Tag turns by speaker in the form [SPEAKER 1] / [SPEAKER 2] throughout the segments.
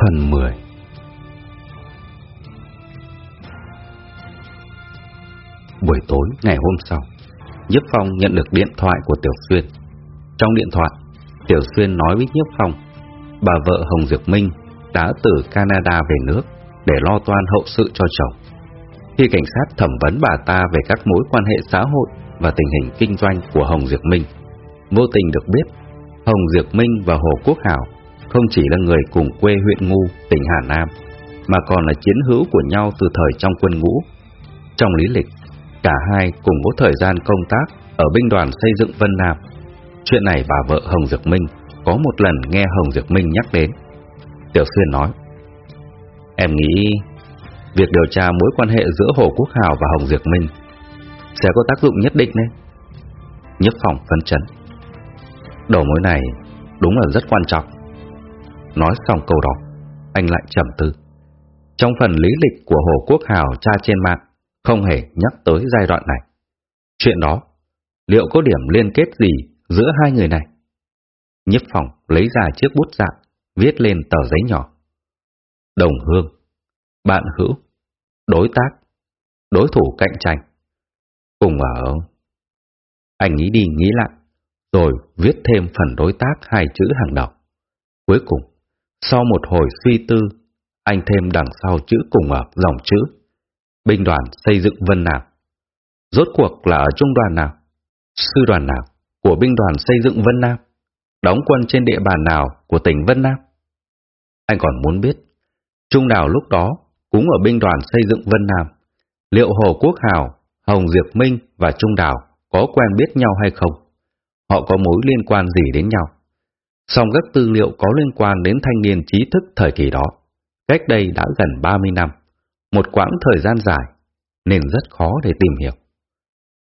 [SPEAKER 1] Phần 10 Buổi tối ngày hôm sau, nhất Phong nhận được điện thoại của Tiểu Xuyên. Trong điện thoại, Tiểu Xuyên nói với nhất Phong, bà vợ Hồng Diệp Minh đã từ Canada về nước để lo toan hậu sự cho chồng. Khi cảnh sát thẩm vấn bà ta về các mối quan hệ xã hội và tình hình kinh doanh của Hồng Diệp Minh, vô tình được biết Hồng Diệp Minh và Hồ Quốc Hảo không chỉ là người cùng quê huyện Ngu, tỉnh Hà Nam, mà còn là chiến hữu của nhau từ thời trong quân ngũ. Trong lý lịch, cả hai cùng có thời gian công tác ở binh đoàn xây dựng Vân Nam. Chuyện này bà vợ Hồng Dược Minh có một lần nghe Hồng Dược Minh nhắc đến. Tiểu Xuyên nói, Em nghĩ việc điều tra mối quan hệ giữa Hồ Quốc Hào và Hồng Dược Minh sẽ có tác dụng nhất định đấy. Nhất phòng phân chấn. Đầu mối này đúng là rất quan trọng. Nói xong câu đó, anh lại trầm tư. Trong phần lý lịch của Hồ Quốc Hào tra trên mạng, không hề nhắc tới giai đoạn này. Chuyện đó, liệu có điểm liên kết gì giữa hai người này? Nhất phòng lấy ra chiếc bút dạng, viết lên tờ giấy nhỏ. Đồng hương, bạn hữu, đối tác, đối thủ cạnh tranh. Cùng ở... Anh nghĩ đi nghĩ lại, rồi viết thêm phần đối tác hai chữ hàng đầu. Cuối cùng, sau một hồi suy tư, anh thêm đằng sau chữ cùng ở dòng chữ Binh đoàn xây dựng Vân Nam. Rốt cuộc là ở trung đoàn nào? Sư đoàn nào của binh đoàn xây dựng Vân Nam? Đóng quân trên địa bàn nào của tỉnh Vân Nam? Anh còn muốn biết, Trung đảo lúc đó cũng ở binh đoàn xây dựng Vân Nam. Liệu Hồ Quốc Hào, Hồng Diệp Minh và Trung Đào có quen biết nhau hay không? Họ có mối liên quan gì đến nhau? Song các tư liệu có liên quan đến thanh niên trí thức thời kỳ đó, cách đây đã gần 30 năm, một quãng thời gian dài, nên rất khó để tìm hiểu.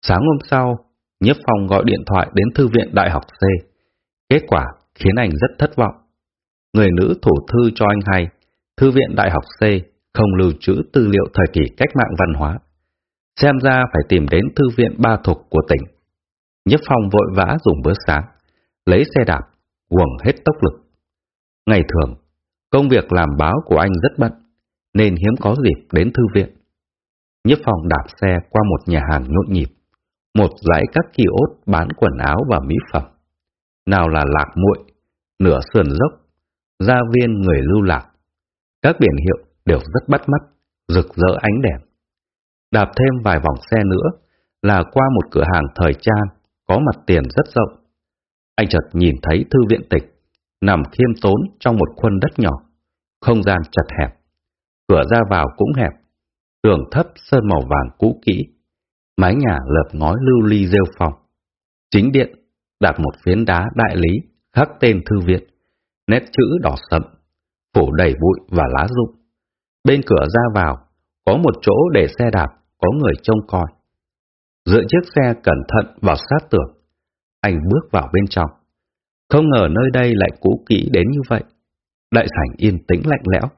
[SPEAKER 1] Sáng hôm sau, Nhiếp Phong gọi điện thoại đến Thư viện Đại học C. Kết quả khiến anh rất thất vọng. Người nữ thủ thư cho anh hay, Thư viện Đại học C không lưu trữ tư liệu thời kỳ cách mạng văn hóa. Xem ra phải tìm đến Thư viện Ba Thục của tỉnh. Nhất Phong vội vã dùng bữa sáng, lấy xe đạp quầng hết tốc lực. Ngày thường, công việc làm báo của anh rất bận, nên hiếm có dịp đến thư viện. Nhất phòng đạp xe qua một nhà hàng nhộn nhịp, một dãy các kiosk bán quần áo và mỹ phẩm. Nào là lạc muội, nửa sườn dốc, gia viên người lưu lạc. Các biển hiệu đều rất bắt mắt, rực rỡ ánh đèn. Đạp thêm vài vòng xe nữa là qua một cửa hàng thời trang có mặt tiền rất rộng anh chợt nhìn thấy thư viện tịch, nằm khiêm tốn trong một khuôn đất nhỏ, không gian chật hẹp. Cửa ra vào cũng hẹp, tường thấp sơn màu vàng cũ kỹ, mái nhà lợp ngói lưu ly rêu phòng. Chính điện đặt một phiến đá đại lý khắc tên thư viện, nét chữ đỏ sậm, phủ đầy bụi và lá rụng. Bên cửa ra vào có một chỗ để xe đạp, có người trông coi. Dựa chiếc xe cẩn thận vào sát tường, anh bước vào bên trong. Không ngờ nơi đây lại cũ kỹ đến như vậy. Đại sảnh yên tĩnh lạnh lẽo,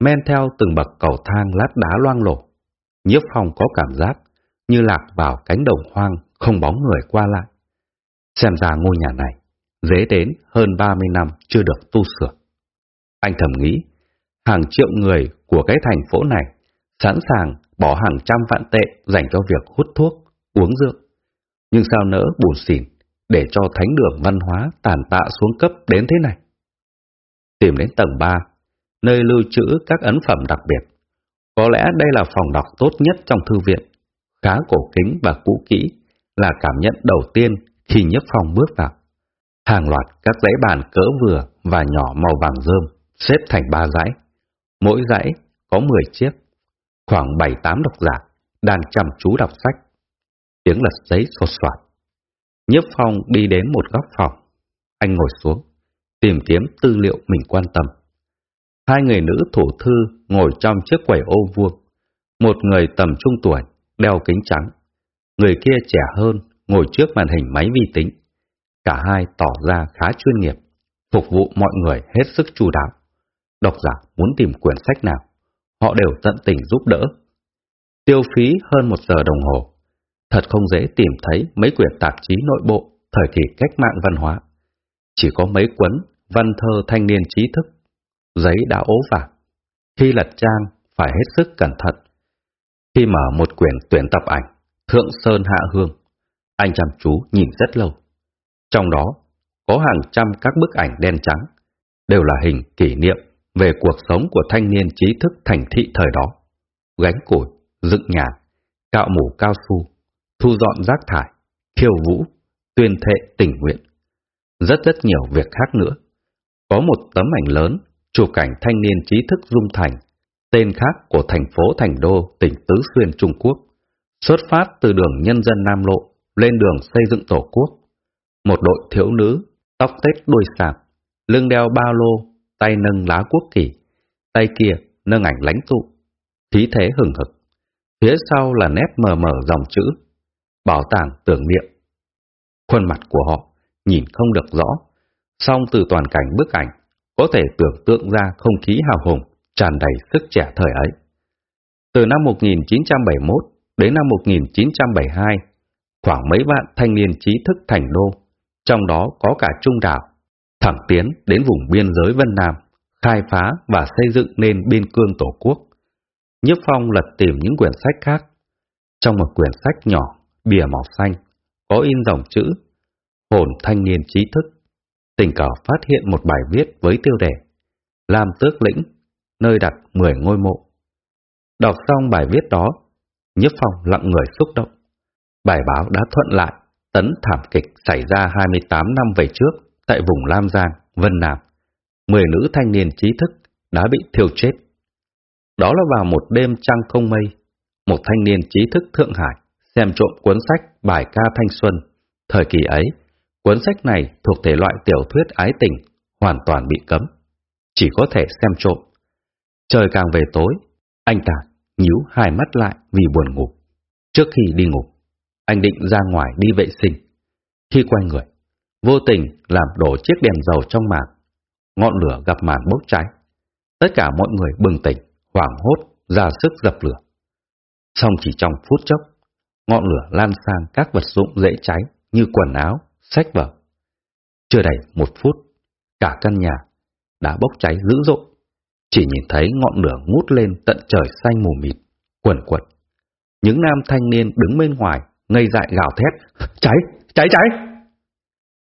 [SPEAKER 1] men theo từng bậc cầu thang lát đá loang lổ. Nhiếp phòng có cảm giác như lạc vào cánh đồng hoang không bóng người qua lại. Xem ra ngôi nhà này dễ đến hơn 30 năm chưa được tu sửa. Anh thầm nghĩ, hàng triệu người của cái thành phố này sẵn sàng bỏ hàng trăm vạn tệ dành cho việc hút thuốc, uống rượu. Nhưng sao nỡ buồn xỉn để cho thánh đường văn hóa tàn tạ xuống cấp đến thế này. Tìm đến tầng 3, nơi lưu trữ các ấn phẩm đặc biệt. Có lẽ đây là phòng đọc tốt nhất trong thư viện, khá cổ kính và cũ kỹ, là cảm nhận đầu tiên khi nhấp phòng bước vào. Hàng loạt các dãy bàn cỡ vừa và nhỏ màu vàng rơm xếp thành ba dãy. Mỗi dãy có 10 chiếc, khoảng 7-8 độc giả đang chăm chú đọc sách. Tiếng lật giấy sột soạt Nhiếp Phong đi đến một góc phòng. Anh ngồi xuống, tìm kiếm tư liệu mình quan tâm. Hai người nữ thủ thư ngồi trong chiếc quầy ô vuông. Một người tầm trung tuổi, đeo kính trắng. Người kia trẻ hơn, ngồi trước màn hình máy vi tính. Cả hai tỏ ra khá chuyên nghiệp, phục vụ mọi người hết sức chu đáo. Độc giả muốn tìm quyển sách nào, họ đều tận tình giúp đỡ. Tiêu phí hơn một giờ đồng hồ, Thật không dễ tìm thấy mấy quyển tạp chí nội bộ thời kỳ cách mạng văn hóa. Chỉ có mấy cuốn văn thơ thanh niên trí thức, giấy đã ố vàng. Khi lật trang, phải hết sức cẩn thận. Khi mở một quyển tuyển tập ảnh, Thượng Sơn Hạ Hương, anh chăm chú nhìn rất lâu. Trong đó, có hàng trăm các bức ảnh đen trắng, đều là hình kỷ niệm về cuộc sống của thanh niên trí thức thành thị thời đó. Gánh củi, dựng nhà, cạo mủ cao su, thu dọn rác thải, khiêu vũ, tuyên thệ tình nguyện. Rất rất nhiều việc khác nữa. Có một tấm ảnh lớn, chụp cảnh thanh niên trí thức Dung Thành, tên khác của thành phố Thành Đô, tỉnh Tứ Xuyên, Trung Quốc, xuất phát từ đường Nhân dân Nam Lộ lên đường xây dựng Tổ quốc. Một đội thiếu nữ, tóc tết đuôi sạp, lưng đeo ba lô, tay nâng lá quốc kỳ, tay kia nâng ảnh lãnh tụ, khí thế hừng hực. Phía sau là nét mờ mờ dòng chữ, bảo tàng tưởng niệm. Khuôn mặt của họ nhìn không được rõ, song từ toàn cảnh bức ảnh có thể tưởng tượng ra không khí hào hùng, tràn đầy sức trẻ thời ấy. Từ năm 1971 đến năm 1972, khoảng mấy vạn thanh niên trí thức thành đô, trong đó có cả Trung Đảo, thẳng tiến đến vùng biên giới Vân Nam, khai phá và xây dựng nên biên cương Tổ quốc. Nhất Phong lật tìm những quyển sách khác. Trong một quyển sách nhỏ, bìa màu xanh, có in dòng chữ Hồn thanh niên trí thức. Tình cờ phát hiện một bài viết với tiêu đề Lam Tước Lĩnh, nơi đặt 10 ngôi mộ. Đọc xong bài viết đó, Nhiếp Phong lặng người xúc động. Bài báo đã thuận lại tấn thảm kịch xảy ra 28 năm về trước tại vùng Lam Giang, Vân Nam. Mười nữ thanh niên trí thức đã bị thiêu chết. Đó là vào một đêm trăng không mây, một thanh niên trí thức Thượng Hải xem trộm cuốn sách Bài ca Thanh Xuân. Thời kỳ ấy, cuốn sách này thuộc thể loại tiểu thuyết ái tình, hoàn toàn bị cấm. Chỉ có thể xem trộm. Trời càng về tối, anh ta nhíu hai mắt lại vì buồn ngủ. Trước khi đi ngủ, anh định ra ngoài đi vệ sinh. Khi quay người, vô tình làm đổ chiếc đèn dầu trong màn. Ngọn lửa gặp màn bốc cháy. Tất cả mọi người bừng tỉnh, hoảng hốt, ra sức dập lửa. Xong chỉ trong phút chốc, ngọn lửa lan sang các vật dụng dễ cháy như quần áo, sách vở. Chưa đầy một phút, cả căn nhà đã bốc cháy dữ dội. Chỉ nhìn thấy ngọn lửa ngút lên tận trời xanh mù mịt, quần quật. Những nam thanh niên đứng bên ngoài, ngây dại gào thét, cháy, cháy, cháy!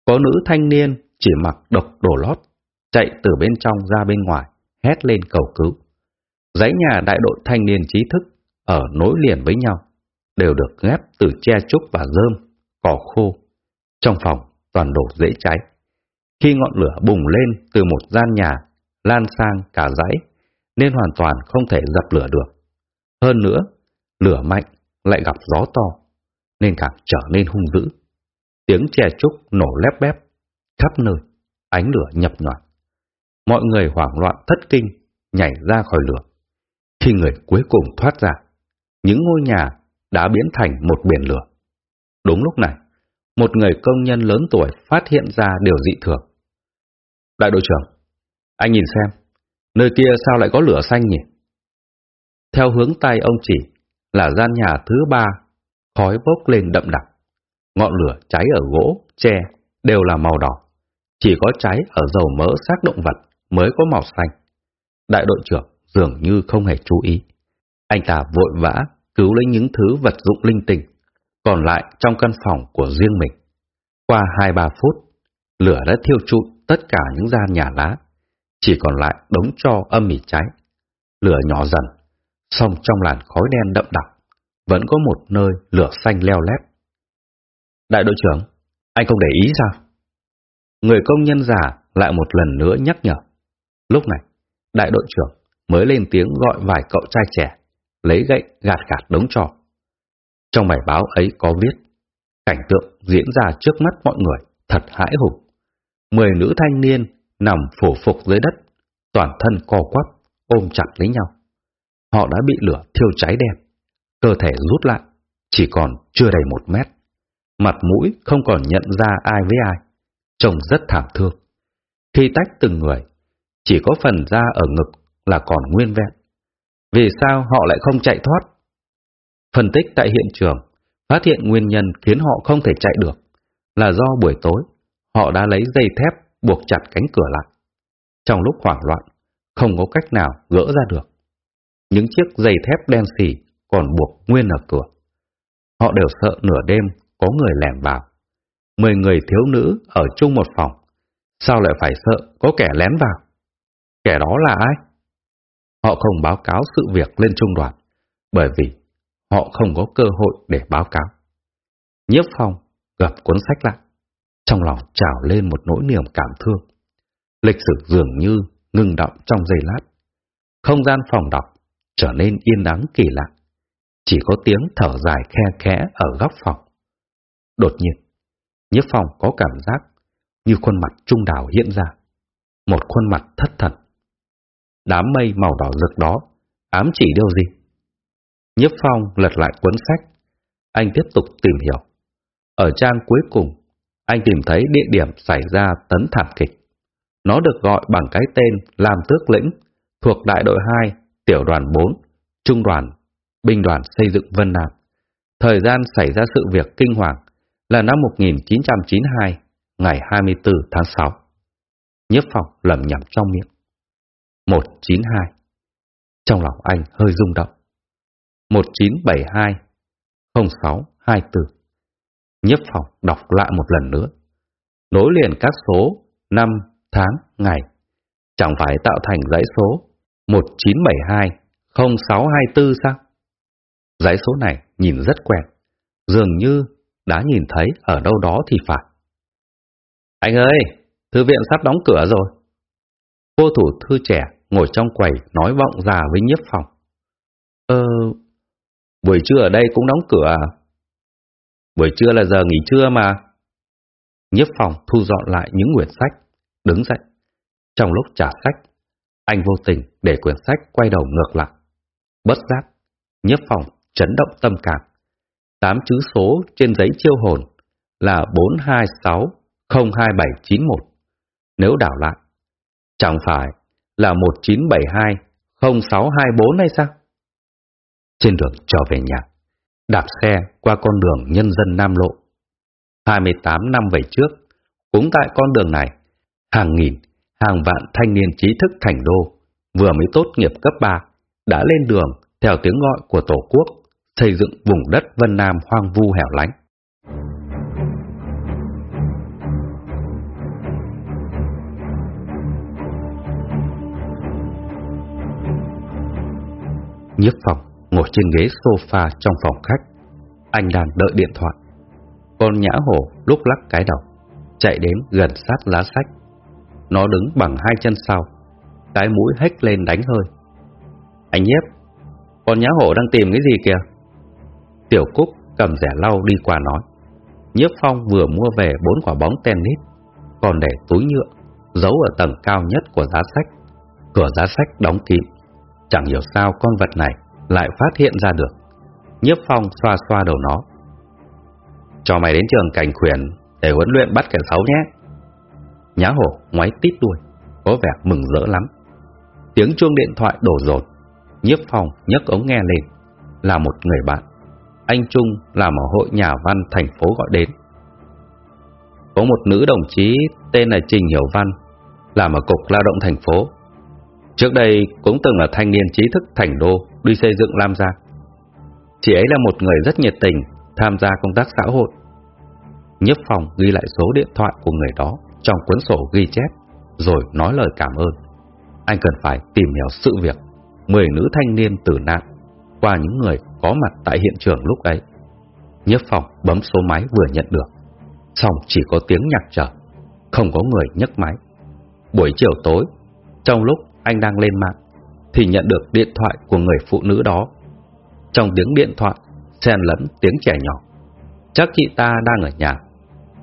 [SPEAKER 1] Có nữ thanh niên chỉ mặc độc đổ lót, chạy từ bên trong ra bên ngoài, hét lên cầu cứu. Dãy nhà đại đội thanh niên trí thức ở nối liền với nhau, đều được ghép từ tre trúc và rơm, cỏ khô. Trong phòng toàn đổ dễ cháy. Khi ngọn lửa bùng lên từ một gian nhà, lan sang cả dãy, nên hoàn toàn không thể dập lửa được. Hơn nữa, lửa mạnh lại gặp gió to, nên càng trở nên hung dữ. Tiếng chè trúc nổ lép bép, khắp nơi, ánh lửa nhập nhoạt. Mọi người hoảng loạn thất kinh, nhảy ra khỏi lửa. Khi người cuối cùng thoát ra, những ngôi nhà đã biến thành một biển lửa. Đúng lúc này, một người công nhân lớn tuổi phát hiện ra điều dị thường. Đại đội trưởng, anh nhìn xem, nơi kia sao lại có lửa xanh nhỉ? Theo hướng tay ông chỉ là gian nhà thứ ba, khói bốc lên đậm đặc. Ngọn lửa cháy ở gỗ, tre đều là màu đỏ. Chỉ có cháy ở dầu mỡ xác động vật mới có màu xanh. Đại đội trưởng dường như không hề chú ý. Anh ta vội vã cứu lấy những thứ vật dụng linh tinh, còn lại trong căn phòng của riêng mình. Qua hai ba phút, lửa đã thiêu trụi tất cả những gian nhà lá, chỉ còn lại đống cho âm mỉ cháy. Lửa nhỏ dần, song trong làn khói đen đậm đặc, vẫn có một nơi lửa xanh leo lét. Đại đội trưởng, anh không để ý sao? Người công nhân già lại một lần nữa nhắc nhở. Lúc này, đại đội trưởng mới lên tiếng gọi vài cậu trai trẻ, lấy gậy gạt gạt đống trò. Trong bài báo ấy có viết, cảnh tượng diễn ra trước mắt mọi người thật hãi hùng. Mười nữ thanh niên nằm phủ phục dưới đất, toàn thân co quắp, ôm chặt lấy nhau. Họ đã bị lửa thiêu cháy đen, cơ thể rút lại, chỉ còn chưa đầy một mét. Mặt mũi không còn nhận ra ai với ai, trông rất thảm thương. Khi tách từng người, chỉ có phần da ở ngực là còn nguyên vẹn. Vì sao họ lại không chạy thoát? Phân tích tại hiện trường, phát hiện nguyên nhân khiến họ không thể chạy được là do buổi tối họ đã lấy dây thép buộc chặt cánh cửa lại. Trong lúc hoảng loạn, không có cách nào gỡ ra được. Những chiếc dây thép đen xì còn buộc nguyên ở cửa. Họ đều sợ nửa đêm có người lẻn vào. Mười người thiếu nữ ở chung một phòng. Sao lại phải sợ có kẻ lén vào? Kẻ đó là ai? Họ không báo cáo sự việc lên trung đoàn, bởi vì họ không có cơ hội để báo cáo. Nhiếp phong gặp cuốn sách lại, trong lòng trào lên một nỗi niềm cảm thương. Lịch sử dường như ngừng động trong giây lát. Không gian phòng đọc trở nên yên đắng kỳ lạ. Chỉ có tiếng thở dài khe khẽ ở góc phòng. Đột nhiên, Nhiếp Phong có cảm giác như khuôn mặt trung đảo hiện ra. Một khuôn mặt thất thần. Đám mây màu đỏ rực đó ám chỉ điều gì? Nhiếp Phong lật lại cuốn sách. Anh tiếp tục tìm hiểu. Ở trang cuối cùng, anh tìm thấy địa điểm xảy ra tấn thảm kịch. Nó được gọi bằng cái tên Lam Tước Lĩnh, thuộc đại đội 2, tiểu đoàn 4, trung đoàn, binh đoàn xây dựng Vân Nam. Thời gian xảy ra sự việc kinh hoàng là năm 1992, ngày 24 tháng 6. Nhiếp phong lẩm nhẩm trong miệng. 192. Trong lòng anh hơi rung động. 1972 0624. Nhấp phòng đọc lại một lần nữa. Nối liền các số năm, tháng, ngày. Chẳng phải tạo thành dãy số 1972 0624 sao? Dãy số này nhìn rất quen, dường như đã nhìn thấy ở đâu đó thì phải. Anh ơi, thư viện sắp đóng cửa rồi. Cô thủ thư trẻ ngồi trong quầy nói vọng ra với nhiếp phòng. Ờ, buổi trưa ở đây cũng đóng cửa à? Buổi trưa là giờ nghỉ trưa mà. Nhiếp phòng thu dọn lại những quyển sách, đứng dậy. Trong lúc trả sách, anh vô tình để quyển sách quay đầu ngược lại. Bất giác, nhiếp phòng chấn động tâm cảm. Tám chữ số trên giấy chiêu hồn là 426 02791. Nếu đảo lại, chẳng phải là 1972 0624 hay sao? Trên đường trở về nhà, đạp xe qua con đường nhân dân Nam Lộ. 28 năm về trước, cũng tại con đường này, hàng nghìn, hàng vạn thanh niên trí thức thành đô vừa mới tốt nghiệp cấp 3 đã lên đường theo tiếng gọi của Tổ quốc xây dựng vùng đất Vân Nam hoang vu hẻo lánh. Nhiếp phòng ngồi trên ghế sofa trong phòng khách. Anh đang đợi điện thoại. Con nhã hổ lúc lắc cái đầu, chạy đến gần sát lá sách. Nó đứng bằng hai chân sau, cái mũi hếch lên đánh hơi. Anh nhiếp, con nhã hổ đang tìm cái gì kìa? Tiểu Cúc cầm rẻ lau đi qua nói. Nhiếp Phong vừa mua về bốn quả bóng tennis, còn để túi nhựa, giấu ở tầng cao nhất của giá sách. Cửa giá sách đóng kín, chẳng hiểu sao con vật này lại phát hiện ra được. Nhiếp Phong xoa xoa đầu nó. Cho mày đến trường cảnh khuyển để huấn luyện bắt kẻ xấu nhé. Nhá hổ ngoáy tít đuôi, có vẻ mừng rỡ lắm. Tiếng chuông điện thoại đổ rột, nhiếp Phong nhấc ống nghe lên, là một người bạn. Anh Trung làm ở hội nhà văn thành phố gọi đến. Có một nữ đồng chí tên là Trình Hiểu Văn, làm ở Cục Lao động thành phố. Trước đây cũng từng là thanh niên trí thức thành đô đi xây dựng Lam Gia. Chị ấy là một người rất nhiệt tình, tham gia công tác xã hội. Nhấp phòng ghi lại số điện thoại của người đó trong cuốn sổ ghi chép, rồi nói lời cảm ơn. Anh cần phải tìm hiểu sự việc 10 nữ thanh niên tử nạn qua những người có mặt tại hiện trường lúc ấy. nhấp phòng bấm số máy vừa nhận được, xong chỉ có tiếng nhạc trở, không có người nhấc máy. Buổi chiều tối, trong lúc anh đang lên mạng, thì nhận được điện thoại của người phụ nữ đó. Trong tiếng điện thoại, xen lẫn tiếng trẻ nhỏ. Chắc chị ta đang ở nhà.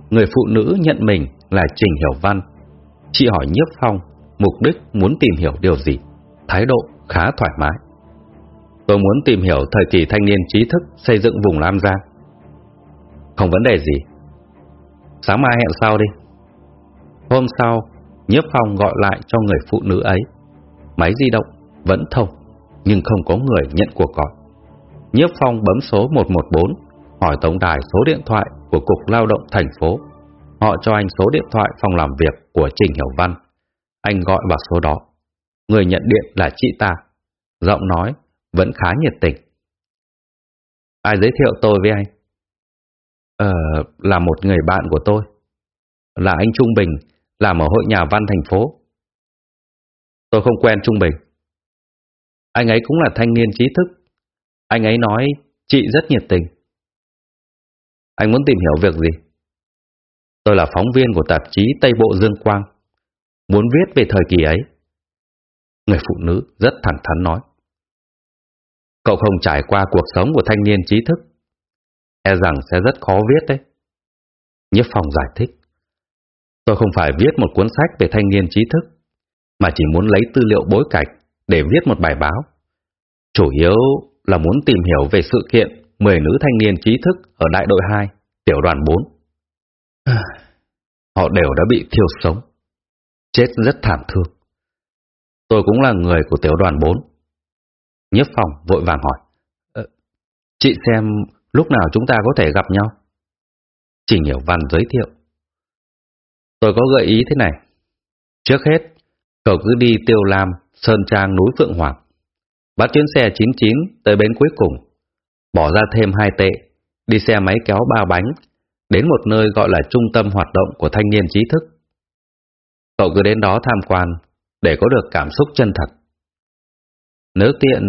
[SPEAKER 1] Người phụ nữ nhận mình là Trình Hiểu Văn. Chị hỏi Nhiếp Phong mục đích muốn tìm hiểu điều gì, thái độ khá thoải mái. Tôi muốn tìm hiểu thời kỳ thanh niên trí thức xây dựng vùng Lam Giang. Không vấn đề gì. Sáng mai hẹn sau đi. Hôm sau, Nhiếp Phong gọi lại cho người phụ nữ ấy. Máy di động vẫn thông, nhưng không có người nhận cuộc gọi. Nhiếp Phong bấm số 114, hỏi tổng đài số điện thoại của Cục Lao động thành phố. Họ cho anh số điện thoại phòng làm việc của Trình Hiểu Văn. Anh gọi vào số đó. người nhận điện là chị ta. Giọng nói vẫn khá nhiệt tình. Ai giới thiệu tôi với anh? Ờ, là một người bạn của tôi. Là anh Trung Bình, làm ở hội nhà văn thành phố. Tôi không quen Trung Bình. Anh ấy cũng là thanh niên trí thức. Anh ấy nói chị rất nhiệt tình. Anh muốn tìm hiểu việc gì? Tôi là phóng viên của tạp chí Tây Bộ Dương Quang. Muốn viết về thời kỳ ấy. Người phụ nữ rất thẳng thắn nói. Cậu không trải qua cuộc sống của thanh niên trí thức. E rằng sẽ rất khó viết đấy. Nhất phòng giải thích. Tôi không phải viết một cuốn sách về thanh niên trí thức, mà chỉ muốn lấy tư liệu bối cảnh để viết một bài báo. Chủ yếu là muốn tìm hiểu về sự kiện 10 nữ thanh niên trí thức ở đại đội 2, tiểu đoàn 4. Họ đều đã bị thiêu sống, chết rất thảm thương. Tôi cũng là người của tiểu đoàn 4. Nhiếp phòng vội vàng hỏi. Ờ, chị xem lúc nào chúng ta có thể gặp nhau? Trình Hiểu Văn giới thiệu. Tôi có gợi ý thế này. Trước hết, cậu cứ đi Tiêu Lam, Sơn Trang núi Phượng Hoàng. Bắt chuyến xe 99 tới bến cuối cùng. Bỏ ra thêm hai tệ, đi xe máy kéo ba bánh, đến một nơi gọi là trung tâm hoạt động của thanh niên trí thức. Cậu cứ đến đó tham quan, để có được cảm xúc chân thật. Nếu tiện,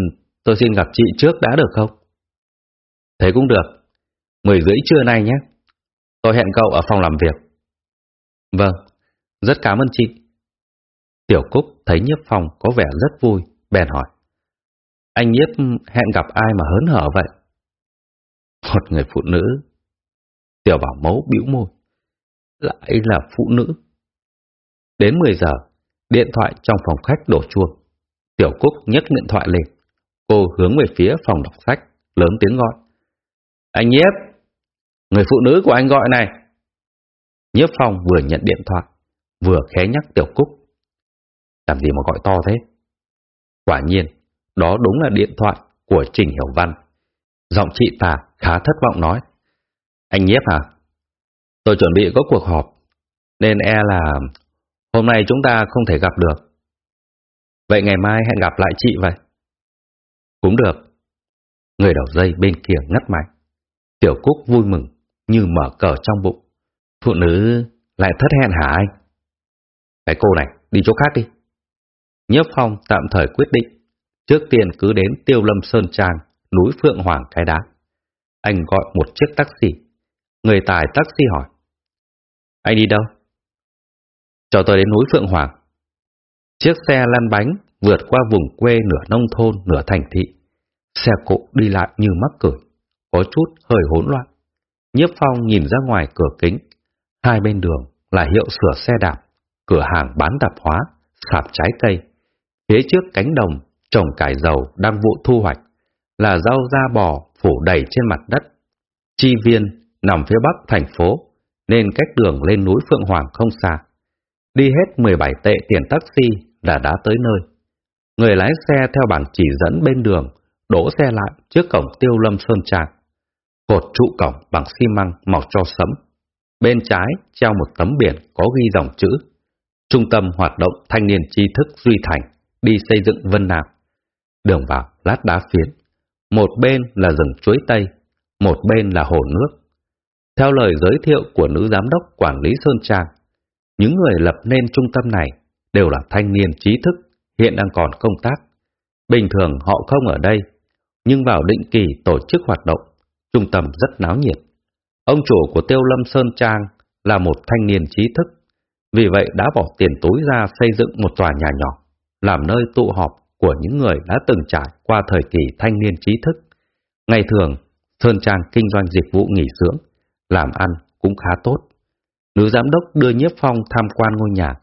[SPEAKER 1] tôi xin gặp chị trước đã được không? Thế cũng được. Mười rưỡi trưa nay nhé. Tôi hẹn cậu ở phòng làm việc. Vâng, rất cảm ơn chị. Tiểu Cúc thấy Nhiếp Phong có vẻ rất vui, bèn hỏi. Anh Nhiếp hẹn gặp ai mà hớn hở vậy? Một người phụ nữ. Tiểu bảo mấu bĩu môi. Lại là phụ nữ. Đến 10 giờ, điện thoại trong phòng khách đổ chuông. Tiểu Cúc nhấc điện thoại lên. Cô hướng về phía phòng đọc sách, lớn tiếng gọi. Anh Nhiếp, người phụ nữ của anh gọi này. Nhiếp Phong vừa nhận điện thoại, vừa khé nhắc Tiểu Cúc. Làm gì mà gọi to thế? Quả nhiên, đó đúng là điện thoại của Trình Hiểu Văn. Giọng chị ta khá thất vọng nói. Anh Nhiếp hả? Tôi chuẩn bị có cuộc họp, nên e là hôm nay chúng ta không thể gặp được. Vậy ngày mai hẹn gặp lại chị vậy. Cũng được. Người đầu dây bên kia ngắt máy. Tiểu Cúc vui mừng như mở cờ trong bụng. Phụ nữ lại thất hẹn hả anh? Cái cô này, đi chỗ khác đi. Nhấp Phong tạm thời quyết định, trước tiên cứ đến Tiêu Lâm Sơn Trang, núi Phượng Hoàng Cái Đá. Anh gọi một chiếc taxi. Người tài taxi hỏi. Anh đi đâu? Cho tôi đến núi Phượng Hoàng. Chiếc xe lăn bánh vượt qua vùng quê nửa nông thôn nửa thành thị. Xe cộ đi lại như mắc cười, có chút hơi hỗn loạn. Nhiếp Phong nhìn ra ngoài cửa kính, hai bên đường là hiệu sửa xe đạp, cửa hàng bán tạp hóa, sạp trái cây. Phía trước cánh đồng trồng cải dầu đang vụ thu hoạch, là rau da bò phủ đầy trên mặt đất. Chi viên nằm phía bắc thành phố, nên cách đường lên núi Phượng Hoàng không xa. Đi hết 17 tệ tiền taxi là đã tới nơi. Người lái xe theo bảng chỉ dẫn bên đường, đổ xe lại trước cổng tiêu lâm sơn tràng. Cột trụ cổng bằng xi măng màu cho sấm. Bên trái treo một tấm biển có ghi dòng chữ Trung tâm hoạt động thanh niên tri thức Duy Thành đi xây dựng Vân Nạp. Đường vào lát đá phiến. Một bên là rừng chuối tây, một bên là hồ nước. Theo lời giới thiệu của nữ giám đốc quản lý Sơn Trang, những người lập nên trung tâm này đều là thanh niên trí thức, hiện đang còn công tác. Bình thường họ không ở đây, nhưng vào định kỳ tổ chức hoạt động, trung tâm rất náo nhiệt. Ông chủ của Tiêu Lâm Sơn Trang là một thanh niên trí thức, vì vậy đã bỏ tiền túi ra xây dựng một tòa nhà nhỏ, làm nơi tụ họp của những người đã từng trải qua thời kỳ thanh niên trí thức. Ngày thường, Sơn Trang kinh doanh dịch vụ nghỉ dưỡng, làm ăn cũng khá tốt. Nữ giám đốc đưa Nhiếp Phong tham quan ngôi nhà,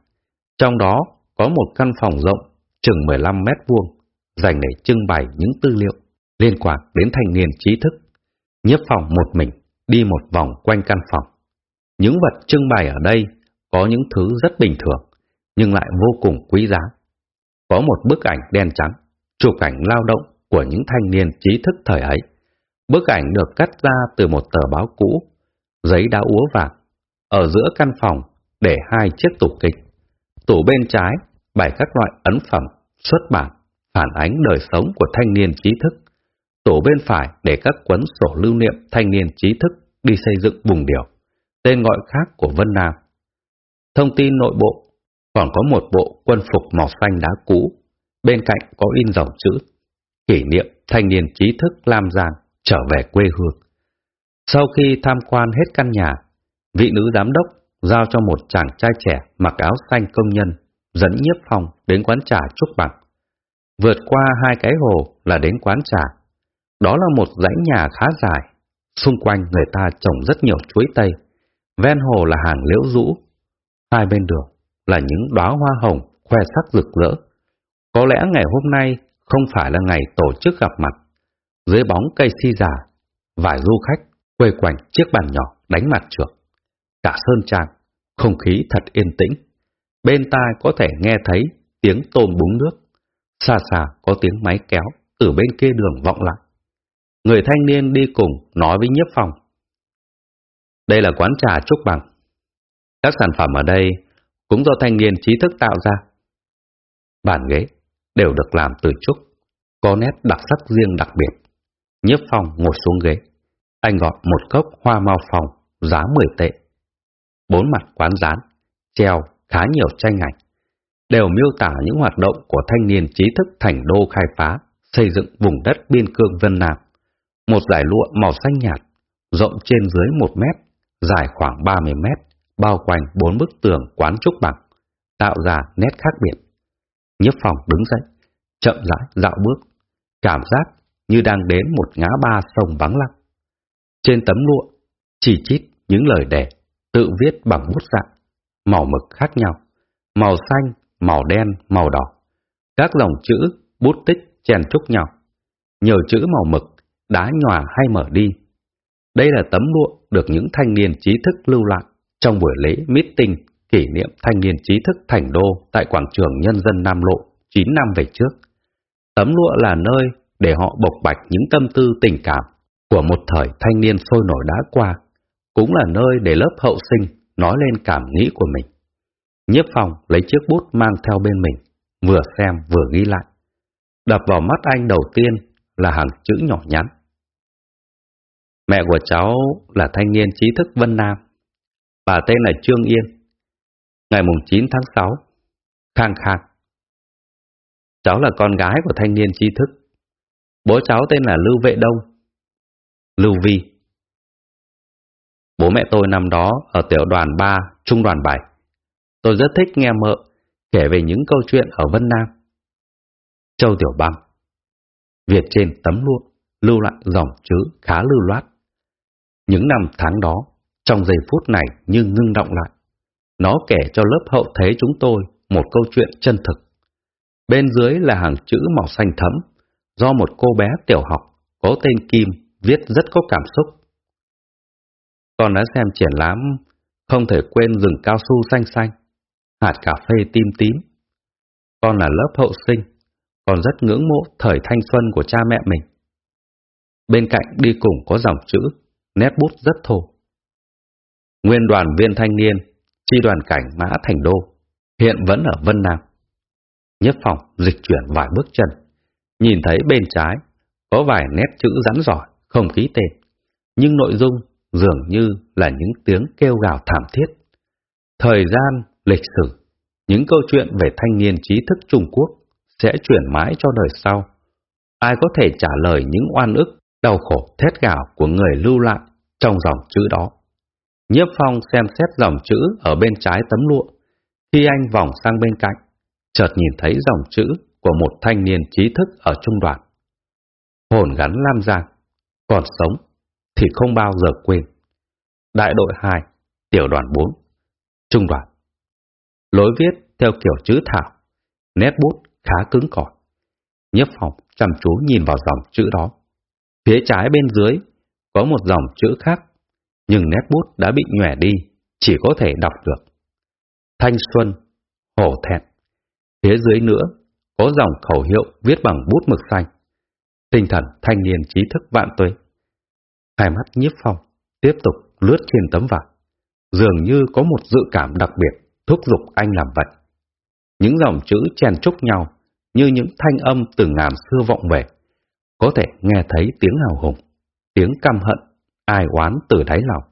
[SPEAKER 1] trong đó có một căn phòng rộng chừng 15 mét vuông, dành để trưng bày những tư liệu liên quan đến thanh niên trí thức. Nhiếp Phong một mình đi một vòng quanh căn phòng. Những vật trưng bày ở đây có những thứ rất bình thường, nhưng lại vô cùng quý giá. Có một bức ảnh đen trắng, chụp ảnh lao động của những thanh niên trí thức thời ấy. Bức ảnh được cắt ra từ một tờ báo cũ, giấy đã úa vàng. Ở giữa căn phòng để hai chiếc tủ kịch. Tủ bên trái bày các loại ấn phẩm xuất bản, phản ánh đời sống của thanh niên trí thức. tủ bên phải để các cuốn sổ lưu niệm thanh niên trí thức đi xây dựng vùng điều, tên gọi khác của Vân Nam. Thông tin nội bộ, còn có một bộ quân phục màu xanh đá cũ, bên cạnh có in dòng chữ kỷ niệm thanh niên trí thức Lam Giang trở về quê hương. Sau khi tham quan hết căn nhà, vị nữ giám đốc giao cho một chàng trai trẻ mặc áo xanh công nhân dẫn nhiếp phòng đến quán trà Trúc Bằng. Vượt qua hai cái hồ là đến quán trà. Đó là một dãy nhà khá dài, xung quanh người ta trồng rất nhiều chuối tây. Ven hồ là hàng liễu rũ, hai bên đường là những đóa hoa hồng khoe sắc rực rỡ. Có lẽ ngày hôm nay không phải là ngày tổ chức gặp mặt. Dưới bóng cây si già, vài du khách quây quanh chiếc bàn nhỏ đánh mặt trượt. Cả sơn trang, không khí thật yên tĩnh. Bên tai có thể nghe thấy tiếng tôm búng nước. Xa xa có tiếng máy kéo từ bên kia đường vọng lại. Người thanh niên đi cùng nói với nhiếp phòng. Đây là quán trà Trúc Bằng. Các sản phẩm ở đây cũng do thanh niên trí thức tạo ra. Bàn ghế đều được làm từ trúc, có nét đặc sắc riêng đặc biệt. Nhiếp phong ngồi xuống ghế. Anh gọi một cốc hoa mau phòng, giá 10 tệ. Bốn mặt quán rán, treo khá nhiều tranh ảnh, đều miêu tả những hoạt động của thanh niên trí thức thành đô khai phá, xây dựng vùng đất biên cương Vân Nam. Một dải lụa màu xanh nhạt, rộng trên dưới một mét, dài khoảng 30 mét, bao quanh bốn bức tường quán trúc bằng, tạo ra nét khác biệt. Nhiếp phòng đứng dậy, chậm rãi dạo bước, cảm giác như đang đến một ngã ba sông vắng lặng. Trên tấm lụa, chỉ chít những lời đề, tự viết bằng bút dạng, màu mực khác nhau, màu xanh, màu đen, màu đỏ. Các dòng chữ, bút tích chèn chúc nhau. Nhiều chữ màu mực, đá nhòa hay mở đi. Đây là tấm lụa được những thanh niên trí thức lưu lại trong buổi lễ meeting kỷ niệm thanh niên trí thức thành đô tại quảng trường Nhân dân Nam Lộ 9 năm về trước. Tấm lụa là nơi để họ bộc bạch những tâm tư tình cảm của một thời thanh niên sôi nổi đã qua, cũng là nơi để lớp hậu sinh nói lên cảm nghĩ của mình. Nhiếp phòng lấy chiếc bút mang theo bên mình, vừa xem vừa ghi lại. Đập vào mắt anh đầu tiên là hàng chữ nhỏ nhắn. Mẹ của cháu là thanh niên trí thức Vân Nam. Bà tên là Trương Yên. Ngày mùng 9 tháng 6, Khang Khang. Cháu là con gái của thanh niên trí thức. Bố cháu tên là Lưu Vệ Đông. Lưu Vi. Bố mẹ tôi năm đó ở tiểu đoàn 3, trung đoàn 7. Tôi rất thích nghe mợ kể về những câu chuyện ở Vân Nam. Châu Tiểu Băng. Việt trên tấm lụa lưu lại dòng chữ khá lưu loát. Những năm tháng đó, trong giây phút này như ngưng động lại. Nó kể cho lớp hậu thế chúng tôi một câu chuyện chân thực. Bên dưới là hàng chữ màu xanh thấm, do một cô bé tiểu học có tên Kim viết rất có cảm xúc. Con đã xem triển lãm, không thể quên rừng cao su xanh xanh, hạt cà phê tím tím. Con là lớp hậu sinh, còn rất ngưỡng mộ thời thanh xuân của cha mẹ mình. Bên cạnh đi cùng có dòng chữ, nét bút rất thô. Nguyên đoàn viên thanh niên, chi đoàn cảnh Mã Thành Đô, hiện vẫn ở Vân Nam. Nhất phòng dịch chuyển vài bước chân, nhìn thấy bên trái có vài nét chữ rắn giỏi, không ký tên, nhưng nội dung dường như là những tiếng kêu gào thảm thiết. Thời gian, lịch sử, những câu chuyện về thanh niên trí thức Trung Quốc sẽ chuyển mãi cho đời sau. Ai có thể trả lời những oan ức, đau khổ thét gào của người lưu lại trong dòng chữ đó? Nhiếp phong xem xét dòng chữ ở bên trái tấm lụa. Khi anh vòng sang bên cạnh, chợt nhìn thấy dòng chữ của một thanh niên trí thức ở trung đoàn. Hồn gắn Lam Giang, còn sống thì không bao giờ quên. Đại đội 2, tiểu đoàn 4, trung đoàn. Lối viết theo kiểu chữ thảo, nét bút khá cứng cỏi. Nhiếp phong chăm chú nhìn vào dòng chữ đó. Phía trái bên dưới có một dòng chữ khác nhưng nét bút đã bị nhòe đi, chỉ có thể đọc được. Thanh xuân, hổ thẹn. Phía dưới nữa, có dòng khẩu hiệu viết bằng bút mực xanh. Tinh thần thanh niên trí thức vạn tuế. Hai mắt nhiếp phong, tiếp tục lướt trên tấm vải. Dường như có một dự cảm đặc biệt thúc giục anh làm vậy. Những dòng chữ chèn chúc nhau, như những thanh âm từ ngàn xưa vọng về. Có thể nghe thấy tiếng hào hùng, tiếng căm hận, ai oán từ đáy lòng.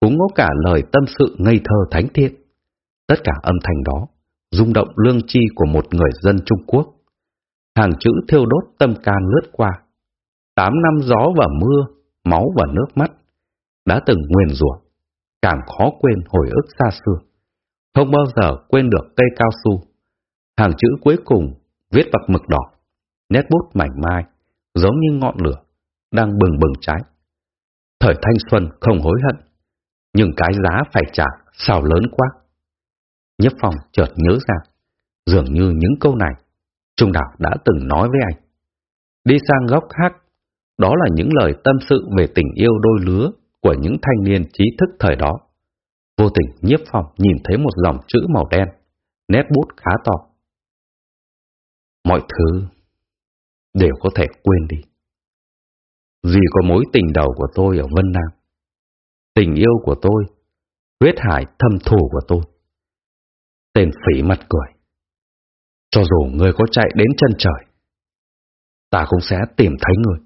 [SPEAKER 1] Cũng có cả lời tâm sự ngây thơ thánh thiện. Tất cả âm thanh đó rung động lương chi của một người dân Trung Quốc. Hàng chữ thiêu đốt tâm can lướt qua. Tám năm gió và mưa, máu và nước mắt, đã từng nguyền rủa, càng khó quên hồi ức xa xưa. Không bao giờ quên được cây cao su. Hàng chữ cuối cùng viết bằng mực đỏ, nét bút mảnh mai, giống như ngọn lửa, đang bừng bừng cháy. Thời thanh xuân không hối hận, nhưng cái giá phải trả sao lớn quá. Nhấp phòng chợt nhớ ra, dường như những câu này, Trung Đạo đã từng nói với anh. Đi sang góc khác, đó là những lời tâm sự về tình yêu đôi lứa của những thanh niên trí thức thời đó. Vô tình nhiếp phòng nhìn thấy một dòng chữ màu đen, nét bút khá to. Mọi thứ đều có thể quên đi. Vì có mối tình đầu của tôi ở Vân Nam. Tình yêu của tôi, huyết hải thâm thù của tôi. Tên phỉ mặt cười. Cho dù người có chạy đến chân trời, ta cũng sẽ tìm thấy người.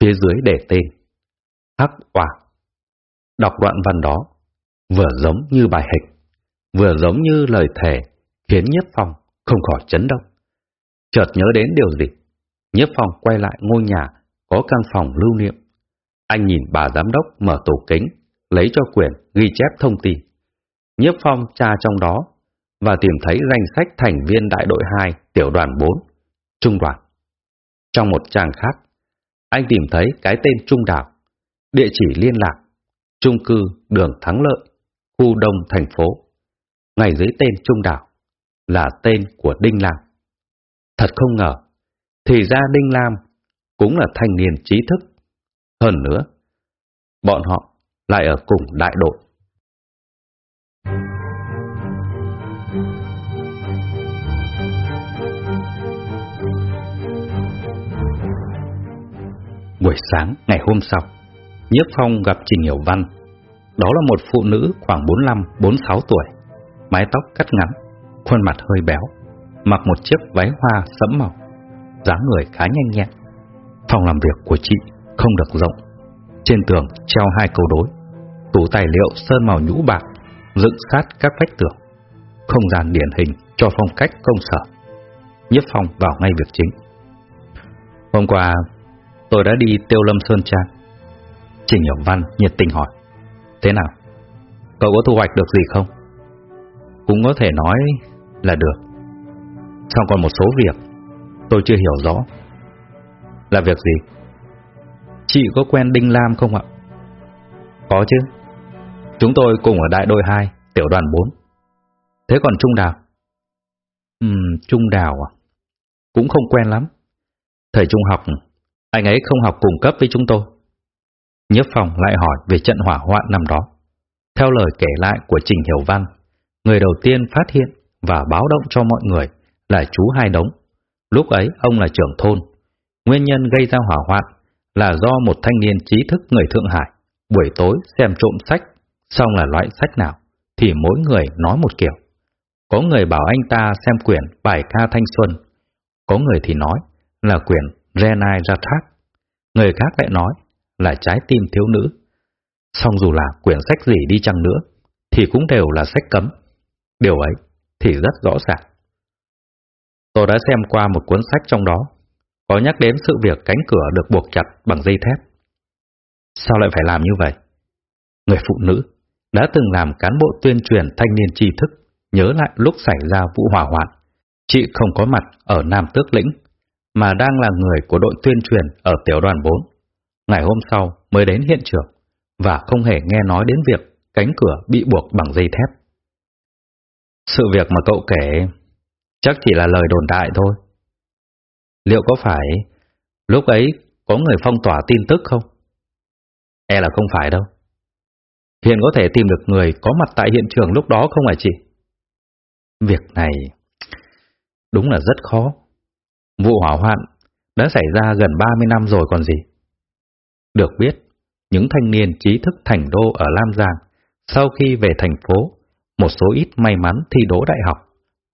[SPEAKER 1] Phía dưới để tên, Hắc Quả. Đọc đoạn văn đó, vừa giống như bài hịch, vừa giống như lời thề, khiến Nhất Phong không khỏi chấn động. Chợt nhớ đến điều gì, Nhất Phong quay lại ngôi nhà có căn phòng lưu niệm. Anh nhìn bà giám đốc mở tủ kính, lấy cho quyển ghi chép thông tin. Nhiếp Phong tra trong đó và tìm thấy danh sách thành viên đại đội 2 tiểu đoàn 4, trung đoàn. Trong một trang khác, anh tìm thấy cái tên Trung Đảo, địa chỉ liên lạc, trung cư đường Thắng Lợi, khu đông thành phố. Ngay dưới tên Trung Đảo là tên của Đinh Lam. Thật không ngờ, thì ra Đinh Lam cũng là thanh niên trí thức. Hơn nữa, bọn họ lại ở cùng đại đội. Buổi sáng ngày hôm sau, Nhiếp Phong gặp Trình Hiểu Văn. Đó là một phụ nữ khoảng 45-46 tuổi, mái tóc cắt ngắn, khuôn mặt hơi béo, mặc một chiếc váy hoa sẫm màu, dáng người khá nhanh nhẹn. Phòng làm việc của chị không được rộng, trên tường treo hai câu đối, tủ tài liệu sơn màu nhũ bạc dựng sát các vách tường, không gian điển hình cho phong cách công sở. Nhất Phong vào ngay việc chính. Hôm qua tôi đã đi Tiêu Lâm Sơn Trang. Trình Hiểu Văn nhiệt tình hỏi. Thế nào? Cậu có thu hoạch được gì không? Cũng có thể nói là được. Xong còn một số việc tôi chưa hiểu rõ. Là việc gì? Chị có quen Đinh Lam không ạ? Có chứ. Chúng tôi cùng ở đại đội 2, tiểu đoàn 4. Thế còn Trung Đào? Ừm, Trung Đào à? Cũng không quen lắm. Thời trung học anh ấy không học cùng cấp với chúng tôi. Nhếp phòng lại hỏi về trận hỏa hoạn năm đó. Theo lời kể lại của Trình Hiểu Văn, người đầu tiên phát hiện và báo động cho mọi người là chú Hai Đống. Lúc ấy ông là trưởng thôn. Nguyên nhân gây ra hỏa hoạn là do một thanh niên trí thức người Thượng Hải buổi tối xem trộm sách, xong là loại sách nào thì mỗi người nói một kiểu. Có người bảo anh ta xem quyển bài ca thanh xuân, có người thì nói là quyển Renai ra thác. Người khác lại nói là trái tim thiếu nữ. Song dù là quyển sách gì đi chăng nữa, thì cũng đều là sách cấm. Điều ấy thì rất rõ ràng. Tôi đã xem qua một cuốn sách trong đó, có nhắc đến sự việc cánh cửa được buộc chặt bằng dây thép. Sao lại phải làm như vậy? Người phụ nữ đã từng làm cán bộ tuyên truyền thanh niên tri thức, nhớ lại lúc xảy ra vụ hỏa hoạn. Chị không có mặt ở Nam Tước Lĩnh mà đang là người của đội tuyên truyền ở tiểu đoàn 4. Ngày hôm sau mới đến hiện trường và không hề nghe nói đến việc cánh cửa bị buộc bằng dây thép. Sự việc mà cậu kể chắc chỉ là lời đồn đại thôi. Liệu có phải lúc ấy có người phong tỏa tin tức không? E là không phải đâu. Hiện có thể tìm được người có mặt tại hiện trường lúc đó không hả chị? Việc này đúng là rất khó. Vụ hỏa hoạn đã xảy ra gần 30 năm rồi còn gì. Được biết, những thanh niên trí thức thành đô ở Lam Giang sau khi về thành phố, một số ít may mắn thi đỗ đại học,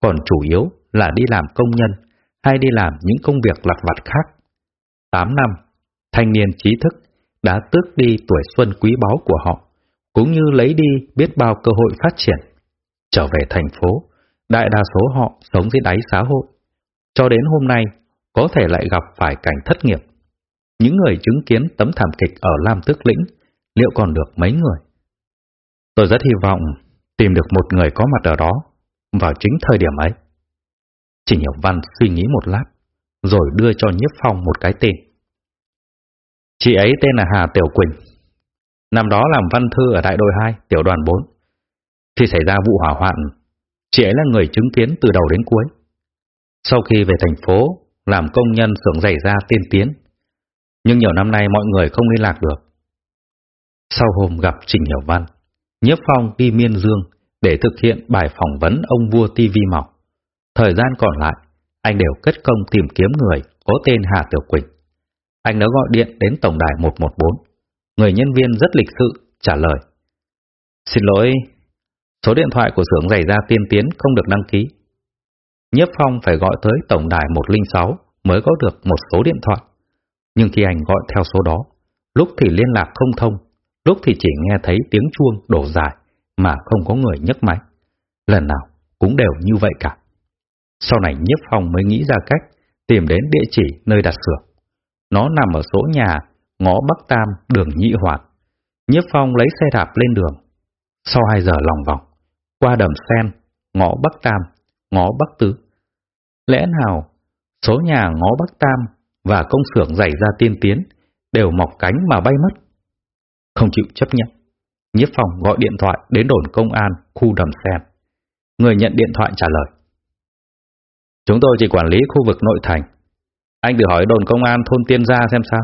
[SPEAKER 1] còn chủ yếu là đi làm công nhân hay đi làm những công việc lặt vặt khác. Tám năm, thanh niên trí thức đã tước đi tuổi xuân quý báu của họ, cũng như lấy đi biết bao cơ hội phát triển. Trở về thành phố, đại đa số họ sống dưới đáy xã hội. Cho đến hôm nay, có thể lại gặp phải cảnh thất nghiệp. Những người chứng kiến tấm thảm kịch ở Lam Tước Lĩnh liệu còn được mấy người? Tôi rất hy vọng tìm được một người có mặt ở đó vào chính thời điểm ấy. Trình Hiểu Văn suy nghĩ một lát, rồi đưa cho Nhiếp Phong một cái tên. Chị ấy tên là Hà Tiểu Quỳnh. Năm đó làm văn thư ở đại đội 2, tiểu đoàn 4. Khi xảy ra vụ hỏa hoạn, chị ấy là người chứng kiến từ đầu đến cuối. Sau khi về thành phố, làm công nhân xưởng giày da tiên tiến. Nhưng nhiều năm nay mọi người không liên lạc được. Sau hôm gặp Trình Hiểu Văn, Nhiếp Phong đi Miên Dương để thực hiện bài phỏng vấn ông vua TV Mọc. Thời gian còn lại, anh đều cất công tìm kiếm người có tên Hà Tiểu Quỳnh. Anh đã gọi điện đến tổng đài 114. Người nhân viên rất lịch sự, trả lời. Xin lỗi, số điện thoại của xưởng giày da tiên tiến không được đăng ký. Nhiếp Phong phải gọi tới tổng đài 106 mới có được một số điện thoại. Nhưng khi anh gọi theo số đó, lúc thì liên lạc không thông, lúc thì chỉ nghe thấy tiếng chuông đổ dài mà không có người nhấc máy. Lần nào cũng đều như vậy cả. Sau này Nhiếp Phong mới nghĩ ra cách tìm đến địa chỉ nơi đặt xưởng. Nó nằm ở số nhà ngõ Bắc Tam, đường Nhị Hoạt. Nhiếp Phong lấy xe đạp lên đường. Sau 2 giờ lòng vòng, qua đầm sen, ngõ Bắc Tam, ngõ Bắc Tứ. Lẽ nào số nhà ngõ Bắc Tam và công xưởng dày ra tiên tiến đều mọc cánh mà bay mất? Không chịu chấp nhận. Nhiếp Phong gọi điện thoại đến đồn công an khu đầm sen. Người nhận điện thoại trả lời. Chúng tôi chỉ quản lý khu vực nội thành. Anh thử hỏi đồn công an thôn Tiên Gia xem sao.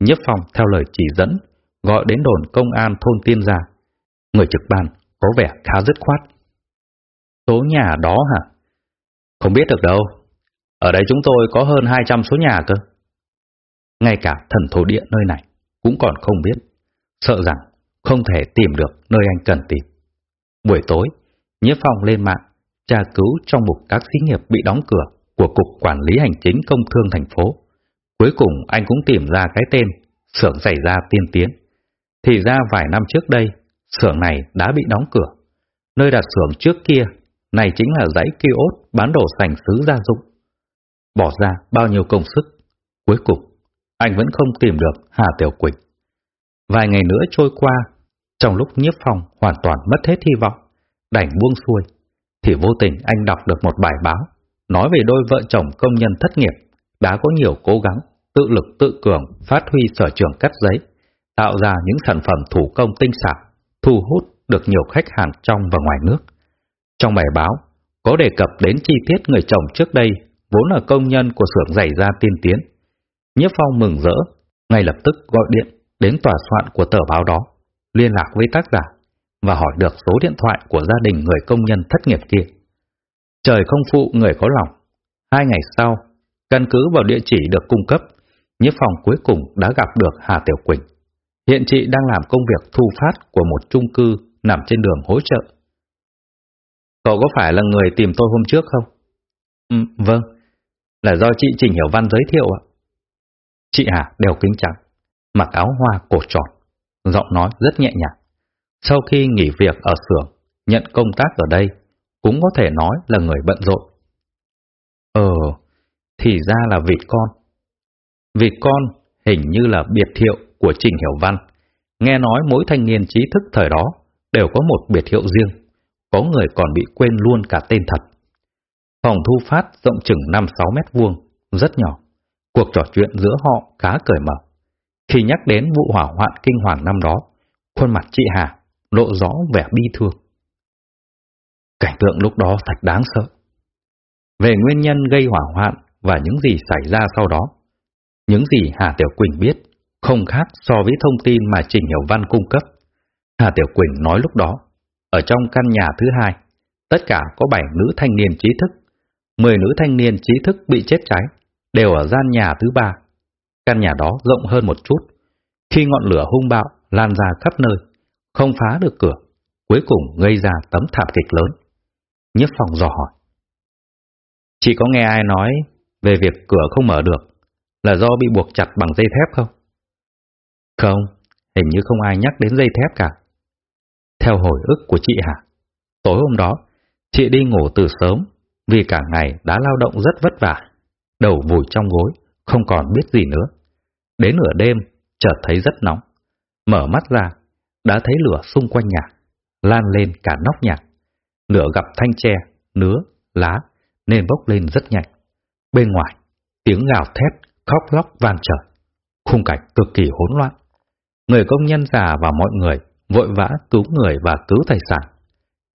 [SPEAKER 1] Nhiếp Phong theo lời chỉ dẫn, gọi đến đồn công an thôn Tiên Gia. Người trực ban có vẻ khá dứt khoát. Số nhà đó hả? Không biết được đâu. Ở đây chúng tôi có hơn 200 số nhà cơ. Ngay cả thần thổ địa nơi này cũng còn không biết. Sợ rằng không thể tìm được nơi anh cần tìm. Buổi tối, Nhiếp Phong lên mạng tra cứu trong mục các xí nghiệp bị đóng cửa của Cục Quản lý Hành chính Công Thương thành phố. Cuối cùng anh cũng tìm ra cái tên xưởng xảy ra tiên tiến. Thì ra vài năm trước đây, xưởng này đã bị đóng cửa. Nơi đặt xưởng trước kia, này chính là dãy kiosk bán đồ sành xứ gia dụng. Bỏ ra bao nhiêu công sức, cuối cùng anh vẫn không tìm được Hà Tiểu Quỳnh. Vài ngày nữa trôi qua, trong lúc nhiếp phòng hoàn toàn mất hết hy vọng, đành buông xuôi thì vô tình anh đọc được một bài báo nói về đôi vợ chồng công nhân thất nghiệp đã có nhiều cố gắng, tự lực tự cường phát huy sở trường cắt giấy, tạo ra những sản phẩm thủ công tinh xảo, thu hút được nhiều khách hàng trong và ngoài nước. Trong bài báo có đề cập đến chi tiết người chồng trước đây vốn là công nhân của xưởng giày da tiên tiến. Nhiếp Phong mừng rỡ, ngay lập tức gọi điện đến tòa soạn của tờ báo đó, liên lạc với tác giả và hỏi được số điện thoại của gia đình người công nhân thất nghiệp kia. Trời không phụ người có lòng. Hai ngày sau, căn cứ vào địa chỉ được cung cấp, nhiếp phòng cuối cùng đã gặp được Hà Tiểu Quỳnh. Hiện chị đang làm công việc thu phát của một chung cư nằm trên đường hỗ trợ. Cậu có phải là người tìm tôi hôm trước không? Ừ, vâng, là do chị Trình Hiểu Văn giới thiệu ạ. Chị Hà đeo kính trắng, mặc áo hoa cổ tròn, giọng nói rất nhẹ nhàng. Sau khi nghỉ việc ở xưởng, nhận công tác ở đây, cũng có thể nói là người bận rộn. Ờ, thì ra là vịt con. Vịt con hình như là biệt hiệu của Trình Hiểu Văn. Nghe nói mỗi thanh niên trí thức thời đó đều có một biệt hiệu riêng, có người còn bị quên luôn cả tên thật. Phòng thu phát rộng chừng 5-6 mét vuông, rất nhỏ. Cuộc trò chuyện giữa họ khá cởi mở. Khi nhắc đến vụ hỏa hoạn kinh hoàng năm đó, khuôn mặt chị Hà lộ rõ vẻ bi thương. Cảnh tượng lúc đó thật đáng sợ. Về nguyên nhân gây hỏa hoạn và những gì xảy ra sau đó, những gì Hà Tiểu Quỳnh biết không khác so với thông tin mà Trình Hiểu Văn cung cấp. Hà Tiểu Quỳnh nói lúc đó, ở trong căn nhà thứ hai, tất cả có 7 nữ thanh niên trí thức, 10 nữ thanh niên trí thức bị chết cháy, đều ở gian nhà thứ ba. Căn nhà đó rộng hơn một chút. Khi ngọn lửa hung bạo lan ra khắp nơi, không phá được cửa, cuối cùng gây ra tấm thảm kịch lớn. Nhất phòng dò hỏi.
[SPEAKER 2] Chị có nghe ai nói về việc cửa không mở được là do bị buộc chặt bằng dây thép không?
[SPEAKER 1] Không, hình như không ai nhắc đến dây thép cả. Theo hồi ức của chị hả? Tối hôm đó, chị đi ngủ từ sớm vì cả ngày đã lao động rất vất vả, đầu vùi trong gối, không còn biết gì nữa. Đến nửa đêm, chợt thấy rất nóng. Mở mắt ra, đã thấy lửa xung quanh nhà, lan lên cả nóc nhà. Lửa gặp thanh tre, nứa, lá, nên bốc lên rất nhanh. Bên ngoài, tiếng gào thét, khóc lóc vang trời. Khung cảnh cực kỳ hỗn loạn. Người công nhân già và mọi người vội vã cứu người và cứu tài sản.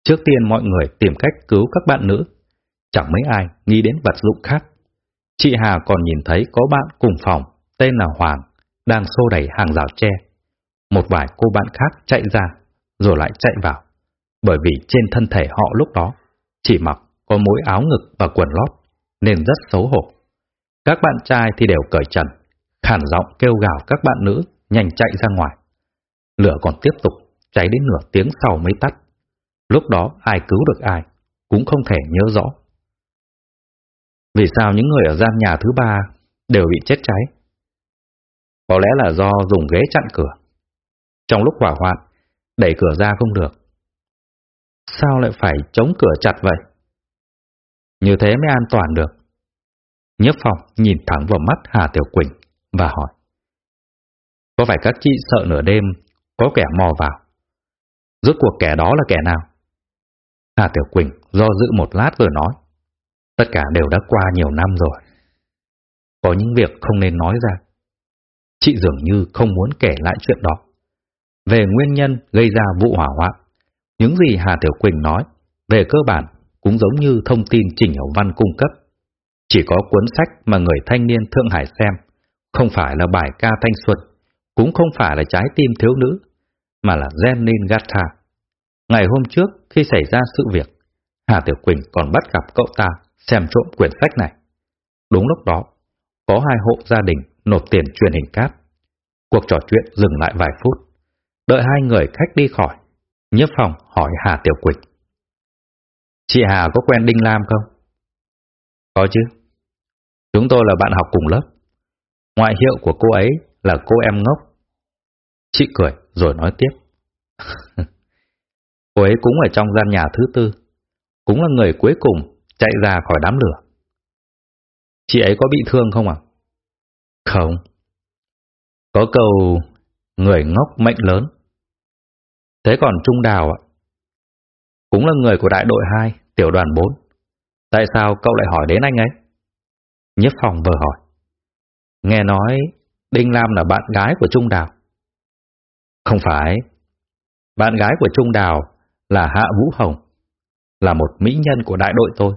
[SPEAKER 1] Trước tiên mọi người tìm cách cứu các bạn nữ. Chẳng mấy ai nghĩ đến vật dụng khác. Chị Hà còn nhìn thấy có bạn cùng phòng, tên là Hoàng, đang xô đẩy hàng rào tre. Một vài cô bạn khác chạy ra, rồi lại chạy vào. Bởi vì trên thân thể họ lúc đó chỉ mặc có mỗi áo ngực và quần lót, nên rất xấu hổ. Các bạn trai thì đều cởi trần, khản giọng kêu gào các bạn nữ nhanh chạy ra ngoài. Lửa còn tiếp tục cháy đến nửa tiếng sau mới tắt. Lúc đó ai cứu được ai, cũng không thể nhớ rõ. Vì sao những người ở gian nhà thứ ba đều bị chết cháy? Có lẽ là do dùng ghế chặn cửa. Trong lúc hỏa hoạn, đẩy cửa ra không được. Sao lại phải chống cửa chặt vậy? Như thế mới an toàn được. Nhấp phòng nhìn thẳng vào mắt Hà Tiểu Quỳnh và hỏi. Có phải các chị sợ nửa đêm có kẻ mò vào? Rốt cuộc kẻ đó là kẻ nào? Hà Tiểu Quỳnh do dự một lát rồi nói. Tất cả đều đã qua nhiều năm rồi. Có những việc không nên nói ra. Chị dường như không muốn kể lại chuyện đó. Về nguyên nhân gây ra vụ hỏa hoạn, những gì Hà Tiểu Quỳnh nói, về cơ bản cũng giống như thông tin Trình Hiểu Văn cung cấp. Chỉ có cuốn sách mà người thanh niên Thượng Hải xem, không phải là bài ca thanh xuân, cũng không phải là trái tim thiếu nữ, mà là Zenin Gatha. Ngày hôm trước, khi xảy ra sự việc, Hà Tiểu Quỳnh còn bắt gặp cậu ta xem trộm quyển sách này. Đúng lúc đó, có hai hộ gia đình nộp tiền truyền hình cáp. Cuộc trò chuyện dừng lại vài phút. Đợi hai người khách đi khỏi, nhấp phòng hỏi Hà Tiểu Quỳnh. Chị Hà có quen Đinh Lam không? Có chứ. Chúng tôi là bạn học cùng lớp. Ngoại hiệu của cô ấy là cô em ngốc. Chị cười rồi nói tiếp. cô ấy cũng ở trong gian nhà thứ tư. Cũng là người cuối cùng chạy ra khỏi đám lửa. Chị ấy có bị thương không ạ? Không. Có câu người ngốc mệnh lớn. Thế còn Trung Đào ạ? Cũng là người của đại đội 2, tiểu đoàn 4. Tại sao cậu lại hỏi đến anh ấy? Nhất phòng vừa hỏi. Nghe nói Đinh Lam là bạn gái của Trung Đào. Không phải. Bạn gái của Trung Đào là Hạ Vũ Hồng, là một mỹ nhân của đại đội tôi.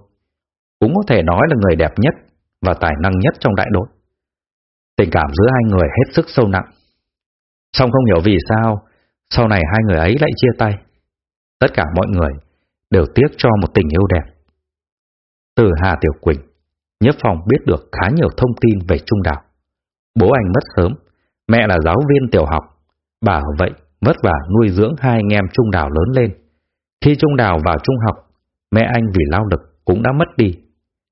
[SPEAKER 1] Cũng có thể nói là người đẹp nhất và tài năng nhất trong đại đội. Tình cảm giữa hai người hết sức sâu nặng. Xong không hiểu vì sao sau này hai người ấy lại chia tay. Tất cả mọi người đều tiếc cho một tình yêu đẹp. Từ Hà Tiểu Quỳnh, Nhất Phong biết được khá nhiều thông tin về Trung Đào. Bố anh mất sớm, mẹ là giáo viên tiểu học. Bà vậy vất vả nuôi dưỡng hai anh em Trung Đào lớn lên. Khi Trung Đào vào trung học, mẹ anh vì lao lực cũng đã mất đi.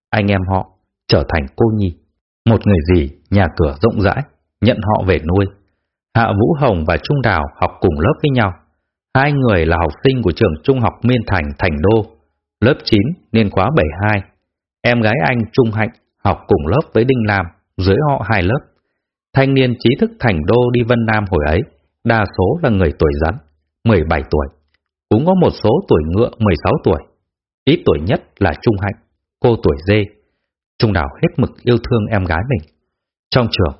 [SPEAKER 1] Anh em họ trở thành cô nhi. Một người gì nhà cửa rộng rãi, nhận họ về nuôi. Hạ Vũ Hồng và Trung Đào học cùng lớp với nhau. Hai người là học sinh của trường trung học Miên Thành, Thành Đô, lớp 9 niên khóa 72. Em gái anh Trung Hạnh học cùng lớp với Đinh Lam, dưới họ hai lớp. Thanh niên trí thức Thành Đô đi Vân Nam hồi ấy, đa số là người tuổi rắn, 17 tuổi. Cũng có một số tuổi ngựa 16 tuổi. Ít tuổi nhất là Trung Hạnh, cô tuổi dê. Trung Đào hết mực yêu thương em gái mình. Trong trường,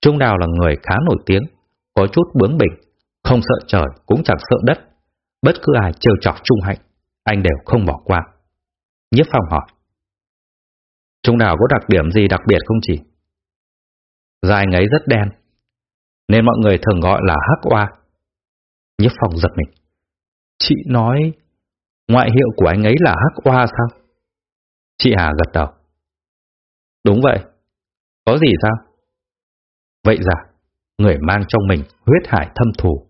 [SPEAKER 1] Trung Đào là người khá nổi tiếng, có chút bướng bỉnh, không sợ trời cũng chẳng sợ đất. Bất cứ ai trêu chọc Trung Hạnh, anh đều không bỏ qua. Nhiếp Phong hỏi. Trung nào có đặc điểm gì đặc biệt không chỉ? Da anh ấy rất đen, nên mọi người thường gọi là hắc oa. Nhiếp Phong giật mình. Chị nói ngoại hiệu của anh ấy là hắc oa sao? Chị Hà gật đầu. Đúng vậy. Có gì sao? Vậy ra, người mang trong mình huyết hải thâm thù,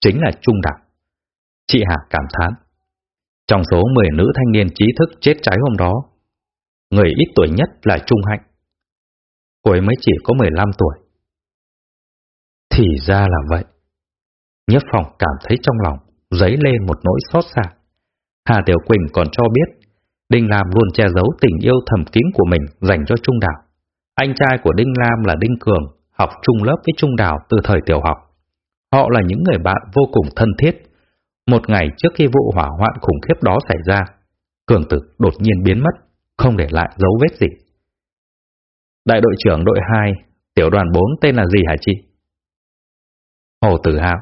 [SPEAKER 1] chính là Trung Đạo. Chị Hà cảm thán. Trong số 10 nữ thanh niên trí thức chết cháy hôm đó,
[SPEAKER 2] người ít tuổi nhất là Trung Hạnh. Cô ấy mới chỉ có 15 tuổi. Thì ra là vậy. Nhất phòng cảm thấy trong lòng dấy lên một nỗi xót xa. Hà Tiểu Quỳnh còn cho biết Đinh Lam luôn che giấu tình yêu thầm kín của mình dành cho Trung Đạo. Anh trai của Đinh Lam là Đinh Cường, học chung lớp với Trung Đào từ thời tiểu học. Họ là những người bạn vô cùng thân thiết. Một ngày trước khi vụ hỏa hoạn khủng khiếp đó xảy ra, Cường Tử đột nhiên biến mất, không để lại dấu vết gì. Đại đội trưởng đội 2, tiểu đoàn 4 tên là gì hả chị? Hồ Tử Hào.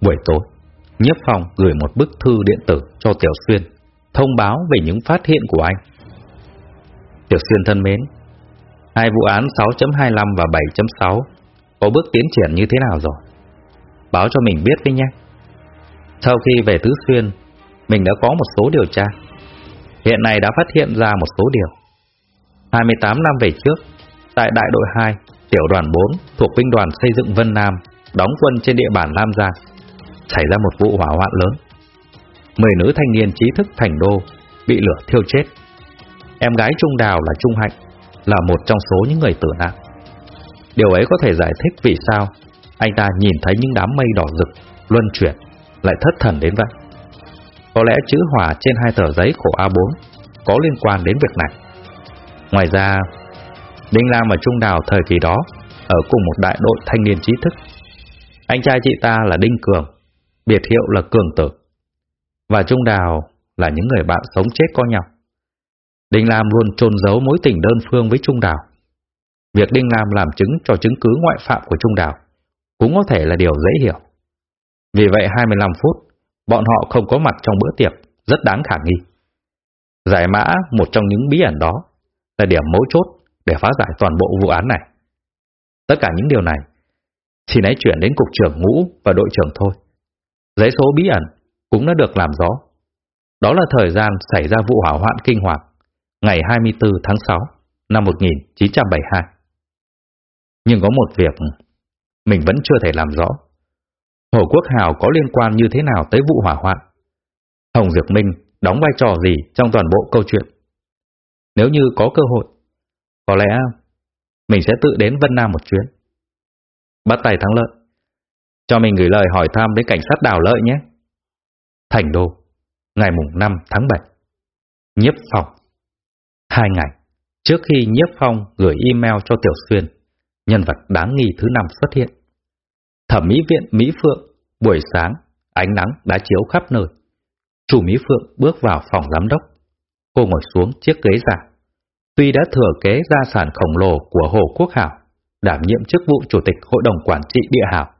[SPEAKER 2] Buổi tối, Nhiếp phòng gửi một bức thư điện tử cho Tiểu Xuyên, thông báo về những phát hiện của anh. Tiểu Xuyên thân mến, hai vụ án 6.25 và 7.6 có bước tiến triển như thế nào rồi? Báo cho mình biết với nhé. Sau khi về Tứ Xuyên, mình đã có một số điều tra. Hiện nay đã phát hiện ra một số điều. 28 năm về trước, tại đại đội 2, tiểu đoàn 4 thuộc binh đoàn xây dựng Vân Nam, đóng quân trên địa bàn Lam Giang, xảy ra một vụ hỏa hoạn lớn. Mười nữ thanh niên trí thức thành đô bị lửa thiêu chết. Em gái Trung Đào là Trung Hạnh, là một trong số những người tử nạn. Điều ấy có thể giải thích vì sao anh ta nhìn thấy những đám mây đỏ rực luân chuyển lại thất thần đến vậy. Có lẽ chữ hỏa trên hai tờ giấy khổ A4 có liên quan đến việc này. Ngoài ra, Đinh Lam và Trung Đào thời kỳ đó ở cùng một đại đội thanh niên trí thức. Anh trai chị ta là Đinh Cường, biệt hiệu là Cường Tử. Và Trung Đào là những người bạn sống chết có nhau. Đinh Lam luôn trôn giấu mối tình đơn phương với Trung Đào. Việc Đinh Lam làm chứng cho chứng cứ ngoại phạm của Trung Đào cũng có thể là điều dễ hiểu. Vì vậy 25 phút, bọn họ không có mặt trong bữa tiệc, rất đáng khả nghi. Giải mã một trong những bí ẩn đó là điểm mấu chốt để phá giải toàn bộ vụ án này. Tất cả những điều này chỉ hãy chuyển đến cục trưởng ngũ và đội trưởng thôi. Giấy số bí ẩn cũng đã được làm rõ. Đó là thời gian xảy ra vụ hỏa hoạn kinh hoàng ngày 24 tháng 6 năm 1972. Nhưng có một việc mình vẫn chưa thể làm rõ. Hồ Quốc Hào có liên quan như thế nào tới vụ hỏa hoạn? Hồng Diệp Minh đóng vai trò gì trong toàn bộ câu chuyện? Nếu như có cơ hội, có lẽ mình sẽ tự đến Vân Nam một chuyến. Bắt tay thắng lợi. Cho mình gửi lời hỏi thăm đến cảnh sát đào lợi nhé. Thành Đô, ngày mùng 5 tháng 7. Nhiếp Phong. Hai ngày, trước khi Nhiếp Phong gửi email cho Tiểu Xuyên, nhân vật đáng nghi thứ năm xuất hiện. Thẩm mỹ viện Mỹ Phượng, buổi sáng, ánh nắng đã chiếu khắp nơi. Chủ Mỹ Phượng bước vào phòng giám đốc. Cô ngồi xuống chiếc ghế giả. Tuy đã thừa kế gia sản khổng lồ của Hồ Quốc Hảo, đảm nhiệm chức vụ chủ tịch hội đồng quản trị địa hảo,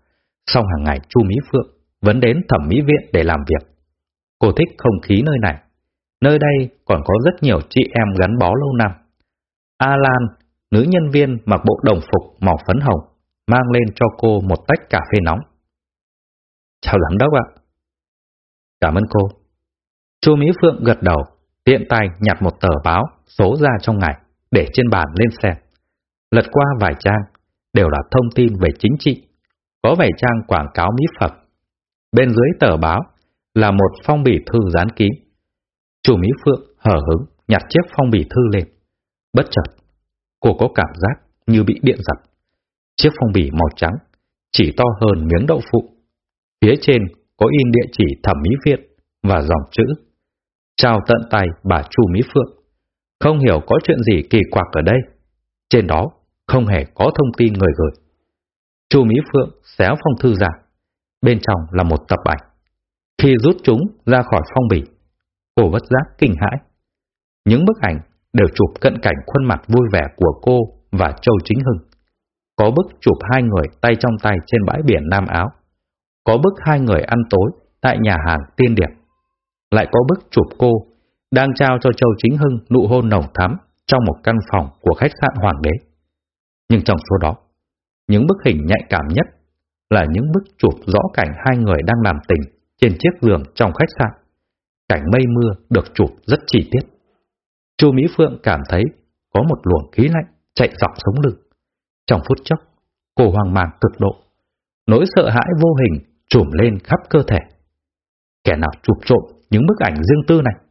[SPEAKER 2] sau hàng ngày Chu Mỹ Phượng vẫn đến thẩm mỹ viện để làm việc. Cô thích không khí nơi này. Nơi đây còn có rất nhiều chị em gắn bó lâu năm. A Lan, nữ nhân viên mặc bộ đồng phục màu phấn hồng, mang lên cho cô một tách cà phê nóng. Chào giám đốc ạ. Cảm ơn cô. Chu Mỹ Phượng gật đầu, tiện tay nhặt một tờ báo số ra trong ngày để trên bàn lên xem. Lật qua vài trang, đều là thông tin về chính trị, có vẻ trang quảng cáo mỹ phẩm. Bên dưới tờ báo là một phong bì thư dán kín. Chủ Mỹ Phượng hở hứng nhặt chiếc phong bì thư lên. Bất chợt, cô có cảm giác như bị điện giật. Chiếc phong bì màu trắng, chỉ to hơn miếng đậu phụ. Phía trên có in địa chỉ thẩm mỹ viện và dòng chữ. Chào tận tay bà Chu Mỹ Phượng. Không hiểu có chuyện gì kỳ quặc ở đây. Trên đó không hề có thông tin người gửi. Chu Mỹ Phượng xéo phong thư ra. Bên trong là một tập ảnh. Khi rút chúng ra khỏi phong bì, cô bất giác kinh hãi. Những bức ảnh đều chụp cận cảnh khuôn mặt vui vẻ của cô và Châu Chính Hưng. Có bức chụp hai người tay trong tay trên bãi biển Nam Áo. Có bức hai người ăn tối tại nhà hàng Tiên Điệp. Lại có bức chụp cô đang trao cho Châu Chính Hưng nụ hôn nồng thắm trong một căn phòng của khách sạn Hoàng đế. Nhưng trong số đó, những bức hình nhạy cảm nhất là những bức chụp rõ cảnh hai người đang làm tình trên chiếc giường trong khách sạn. Cảnh mây mưa được chụp rất chi tiết. Chu Mỹ Phượng cảm thấy có một luồng khí lạnh chạy dọc sống lưng. Trong phút chốc, cô hoang mang cực độ. Nỗi sợ hãi vô hình trùm lên khắp cơ thể. Kẻ nào chụp trộm những bức ảnh riêng tư này?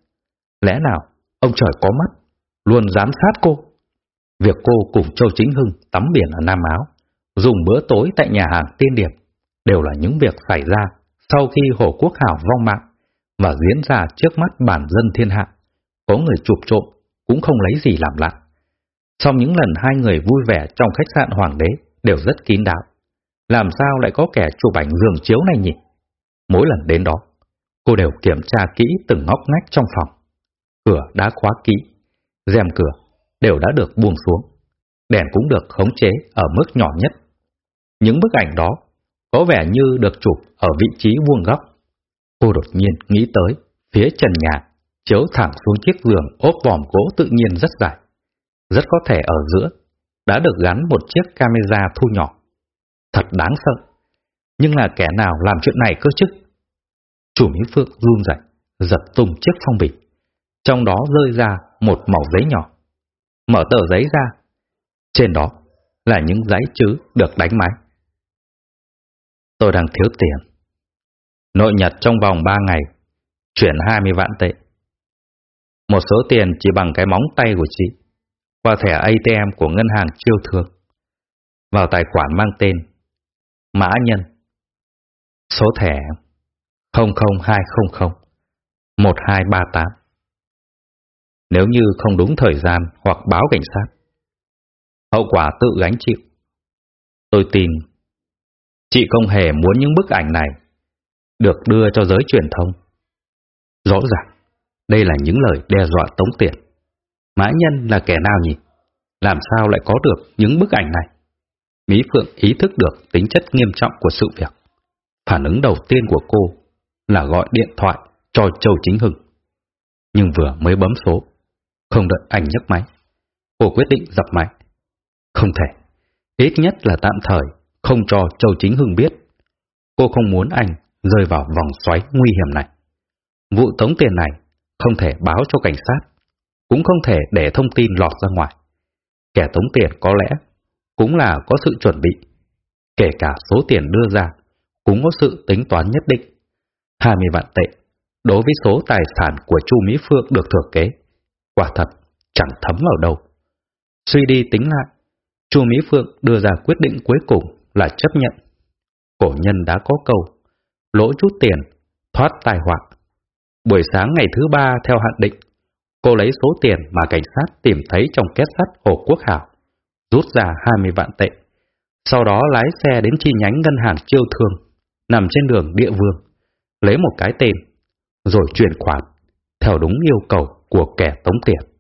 [SPEAKER 2] Lẽ nào ông trời có mắt, luôn giám sát cô? Việc cô cùng Châu Chính Hưng tắm biển ở Nam Áo, dùng bữa tối tại nhà hàng tiên điệp, đều là những việc xảy ra sau khi Hồ Quốc Hảo vong mạng và diễn ra trước mắt bản dân thiên hạ. Có người chụp trộm cũng không lấy gì làm lạ. Sau những lần hai người vui vẻ trong khách sạn Hoàng đế đều rất kín đáo. Làm sao lại có kẻ chụp ảnh giường chiếu này nhỉ? Mỗi lần đến đó, cô đều kiểm tra kỹ từng ngóc ngách trong phòng. Cửa đã khóa kỹ, rèm cửa đều đã được buông xuống. Đèn cũng được khống chế ở mức nhỏ nhất. Những bức ảnh đó có vẻ như được chụp ở vị trí vuông góc. Cô đột nhiên nghĩ tới phía trần nhà, chiếu thẳng xuống chiếc giường ốp vòm gỗ tự nhiên rất dài. Rất có thể ở giữa đã được gắn một chiếc camera thu nhỏ. Thật đáng sợ. Nhưng là kẻ nào làm chuyện này cơ chứ? Chủ Mỹ Phượng run rẩy, giật tung chiếc phong bì. Trong đó rơi ra một mẩu giấy nhỏ. Mở tờ giấy ra. Trên đó là những giấy chữ được đánh máy. Tôi đang thiếu tiền. Nội nhật trong vòng 3 ngày, chuyển 20 vạn tệ. Một số tiền chỉ bằng cái móng tay của chị, qua thẻ ATM của ngân hàng chiêu thương, vào tài khoản mang tên Mã Nhân. Số thẻ 00200 1238. Nếu như không đúng thời gian hoặc báo cảnh sát, hậu quả tự gánh chịu. Tôi tin chị không hề muốn những bức ảnh này được đưa cho giới truyền thông. Rõ ràng, đây là những lời đe dọa tống tiền. Mã nhân là kẻ nào nhỉ? Làm sao lại có được những bức ảnh này? Mỹ Phượng ý thức được tính chất nghiêm trọng của sự việc. Phản ứng đầu tiên của cô là gọi điện thoại cho Châu Chính Hưng. Nhưng vừa mới bấm số, không đợi anh nhấc máy. Cô quyết định dập máy. Không thể, ít nhất là tạm thời không cho Châu Chính Hưng biết. Cô không muốn anh rơi vào vòng xoáy nguy hiểm này. Vụ tống tiền này không thể báo cho cảnh sát, cũng không thể để thông tin lọt ra ngoài. Kẻ tống tiền có lẽ cũng là có sự chuẩn bị, kể cả số tiền đưa ra cũng có sự tính toán nhất định. 20 vạn tệ, đối với số tài sản của Chu Mỹ Phượng được thừa kế, quả thật chẳng thấm vào đâu. Suy đi tính lại, Chu Mỹ Phượng đưa ra quyết định cuối cùng là chấp nhận. Cổ nhân đã có câu lỗ chút tiền, thoát tai họa. Buổi sáng ngày thứ ba theo hạn định, cô lấy số tiền mà cảnh sát tìm thấy trong két sắt Hồ Quốc Hảo, rút ra 20 vạn tệ. Sau đó lái xe đến chi nhánh ngân hàng chiêu thương, nằm trên đường địa vương, lấy một cái tên, rồi chuyển khoản theo đúng yêu cầu của kẻ tống tiền.